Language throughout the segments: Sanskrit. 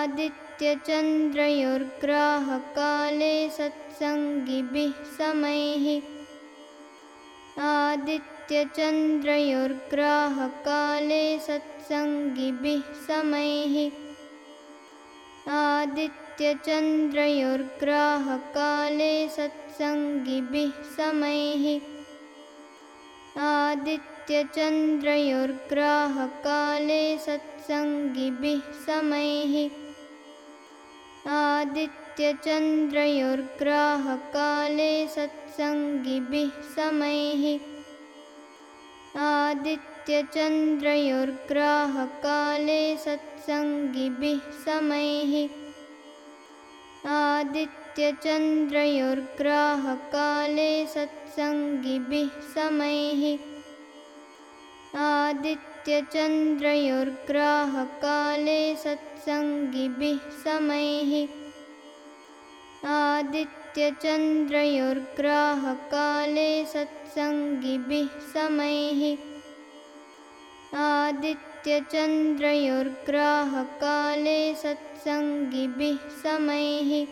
आदित्यचन्द्रयोर्ग्राहकाले सत्सङ्गिभिः समैः। आदित्यचन्द्रयोर्ग्राहकाले सत्सङ्गिभिः समैः। आदित्यचन्द्रयोर्ग्राहकाले सत्सङ्गिभिः समैः। आदित्यचन्द्रयोर्ग्राहकाले सत्सङ्गिभिः समैः आदित्यचन्द्रयोर्ग्राहकाले सत्सङ्गिभिः समैः। आदित्यचन्द्रयोर्ग्राहकाले सत्सङ्गिभिः समैः। आदित्यचन्द्रयोर्ग्राहकाले सत्सङ्गिभिः समैः आदित्यचन्द्रयोर्ग्राहकाले सत्सङ्गिभिः समैः। आदित्यचन्द्रयोर्ग्राहकाले सत्सङ्गिभिः समैः। आदित्यचन्द्रयोर्ग्राहकाले सत्सङ्गिभिः समैः।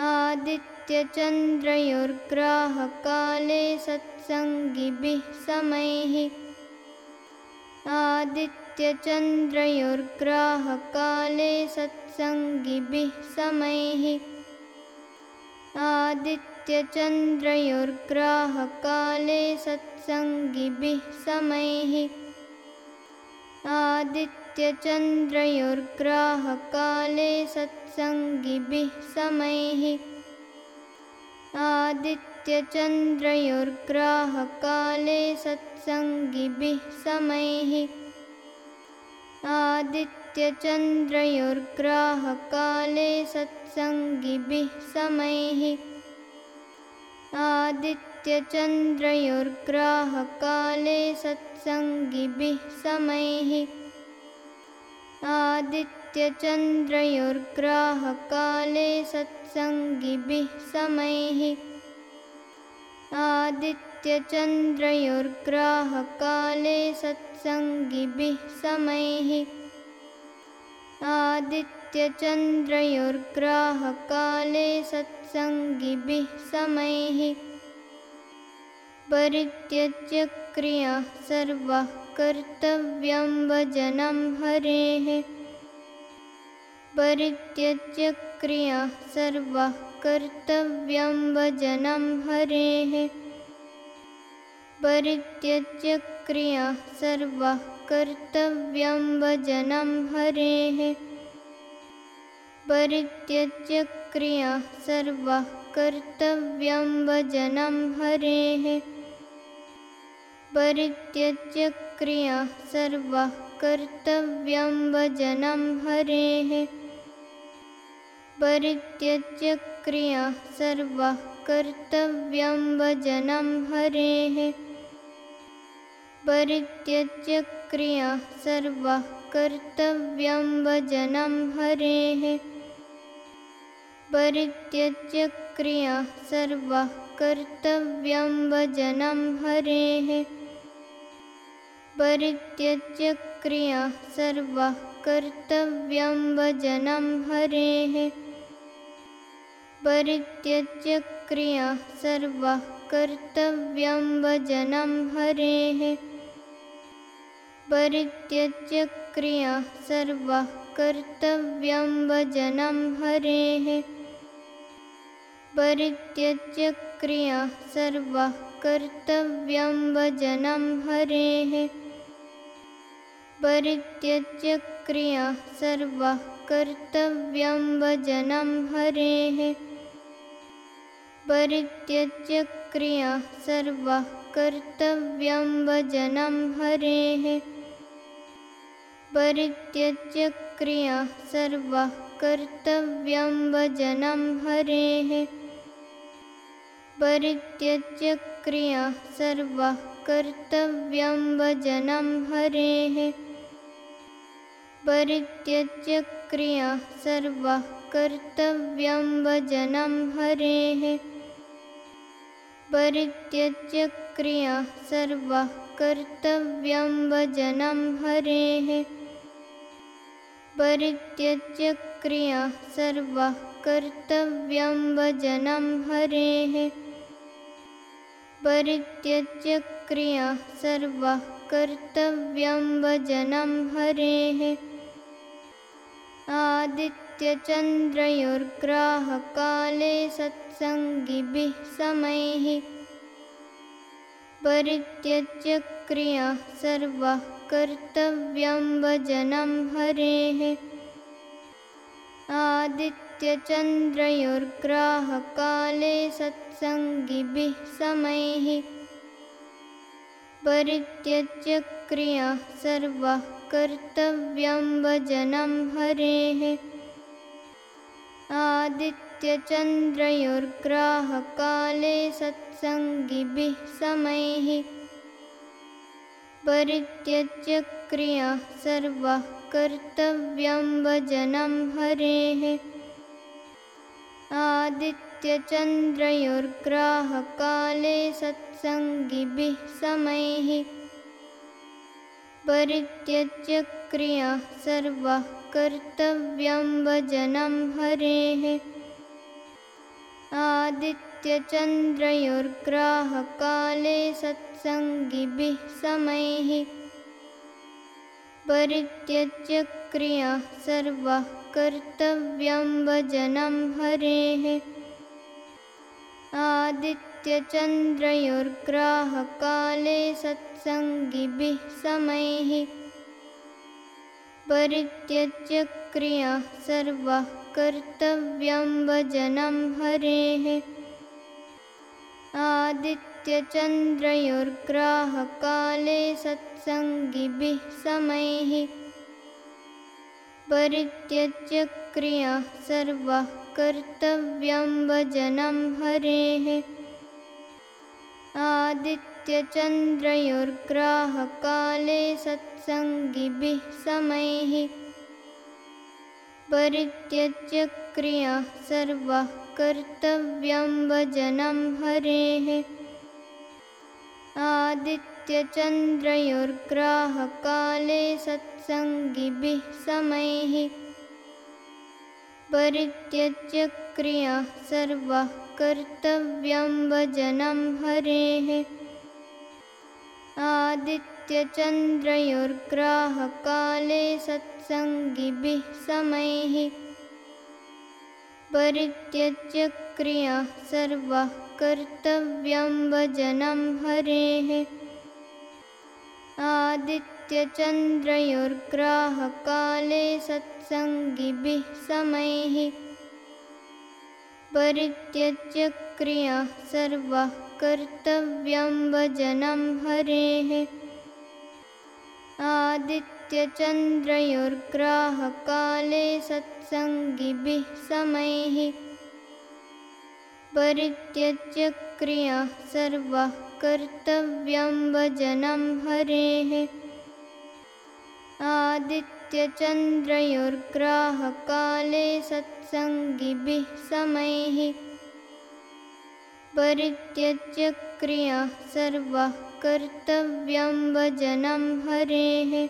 आदित्यचन्द्रयोर्ग्राहकाले सत्सङ्गिभिः समैः। आदित्यचन्द्रयोर्ग्राहकाले सत्सङ्गिभिः समैः। आदित्यचन्द्रयोर्ग्राहकाले सत्सङ्गिभिः समैः। आदित्यचन्द्रयोर्ग्राहकाले सत्सङ्गिभिः समैः आदित्यचन्द्रयोर्ग्राहकाले सत्सङ्गिभिः समैः। आदित्यचन्द्रयोर्ग्राहकाले सत्सङ्गिभिः समैः। आदित्यचन्द्रयोर्ग्राहकाले सत्सङ्गिभिः समैः। आदित्यचन्द्रयोर्ग्राहकाले सत्सङ्गिभिः समैः आदित्यचन्द्रयोर्ग्राहकाले सत्सङ्गिभिः समैः। आदित्यचन्द्रयोर्ग्राहकाले सत्सङ्गिभिः समैः। परित्यज्य क्रिया सर्वः कर्तव्यं भजनं हरेः। परित्यज्य क्रिया सर्वः कर्तव्यं हरेः। परित्यज्य क्रिया सर्वः कर्तव्यं भजनं हरेः। परित्यज्य क्रिया सर्वः कर्तव्यं भजनं हरेः परित्यज्य क्रिया सर्वः कर्तव्यं भजनं हरेः। परित्यज्य क्रिया सर्वः कर्तव्यं भजनं हरेः। परित्यज्य क्रिया सर्वः कर्तव्यं भजनं हरेः। परित्यज्य क्रिया सर्वः कर्तव्यं भजनं हरेः। परित्यज्य क्रिया सर्वः कर्तव्यं भजनं हरेः। परित्यज्य क्रिया सर्वः कर्तव्यं भजनं हरेः। परित्यज्य क्रिया सर्वः कर्तव्यं भजनं हरेः। परित्यज्य क्रिया सर्वः कर्तव्यं भजनं हरेः। परित्यज्य क्रिया सर्वः कर्तव्यं भजनं हरेः। परित्यज्य क्रिया सर्वः कर्तव्यं भजनं हरेः। परित्यज्य क्रिया सर्वः कर्तव्यं भजनं हरेः। परित्यज्य क्रिया सर्वः कर्तव्यं भजनं हरेः। परित्यज्य क्रिया सर्वः कर्तव्यं भजनं हरेः। परित्यज्य क्रिया सर्वः कर्तव्यं भजनं हरेः। परित्यज्य क्रिया सर्वः कर्तव्यं भजनं हरेः। आदित्यचन्द्रयोर्ग्राहकाले सत्सङ्गिभिः समैः परित्यज्य क्रिया सर्वः कर्तव्यं भजनं हरेः। आदित्यचन्द्रयोर्ग्राहकाले सत्सङ्गिभिः समैः परित्यज्य क्रिया सर्वः कर्तव्यं भजनं हरेः आदित्यचन्द्रयोर्ग्राहकाले सत्सङ्गिभिः समैः परित्यज्य क्रिया सर्वः कर्तव्यं भजनं हरेः। आदित्यचन्द्रयोर्ग्राहकाले सत्सङ्गिभिः समैः परित्यज्य क्रिया सर्वः कर्तव्यं भजनं हरेः। आदित्यचन्द्रयोर्ग्राहकाले सत्सङ्गिभिः समैः। परित्यज्य क्रिया सर्वः कर्तव्यं हरेः। आदित्यचन्द्रयोर्ग्राहकाले सत्सङ्गिभिः समैः परित्यज्य क्रिया सर्वः कर्तव्यं भजनं हरेः। आदित्यचन्द्रयोर्ग्राहकाले सत्सङ्गिभिः समैः। परित्यज्य क्रिया सर्वः कर्तव्यं भजनं हरेः। आदित्यचन्द्रयोर्ग्राहकाले सत्सङ्गिभिः समैः परित्यज्य क्रिया सर्वः कर्तव्यं भजनं हरेः। आदित्यचन्द्रयोर्ग्राहकाले सत्सङ्गिभिः समैः परित्यज्य क्रिया सर्वः कर्तव्यं भजनं हरेः आदित्यचन्द्रयोर्ग्राहकाले सत्सङ्गिभिः समैः परित्यज्य क्रिया सर्वः कर्तव्यं भजनं हरेः। आदित्यचन्द्रयोर्ग्राहकाले सत्सङ्गिभिः समैः परित्यज्य क्रिया सर्वः कर्तव्यं भजनं हरेः आदित्यचन्द्रयोर्ग्राहकाले सत्सङ्गिभिः समैः परित्यज्य क्रिया सर्वः कर्तव्यं भजनं हरेः। आदित्यचन्द्रयोर्ग्राहकाले सत्सङ्गिभिः समैः परित्यज्य क्रिया सर्वः कर्तव्यं भजनं हरेः।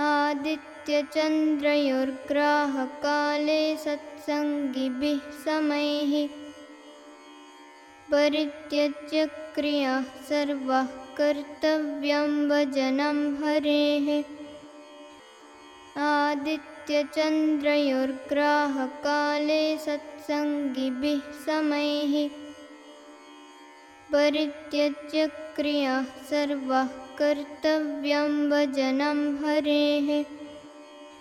आदित्यचन्द्रयोर्ग्राहकाले सत्सङ्गिभिः समैः। परित्यज्य क्रिया सर्वः कर्तव्यं हरेः। आदित्यचन्द्रयोर्ग्राहकाले सत्सङ्गिभिः समैः परित्यज्य क्रिया सर्वः कर्तव्यं भजनं हरेः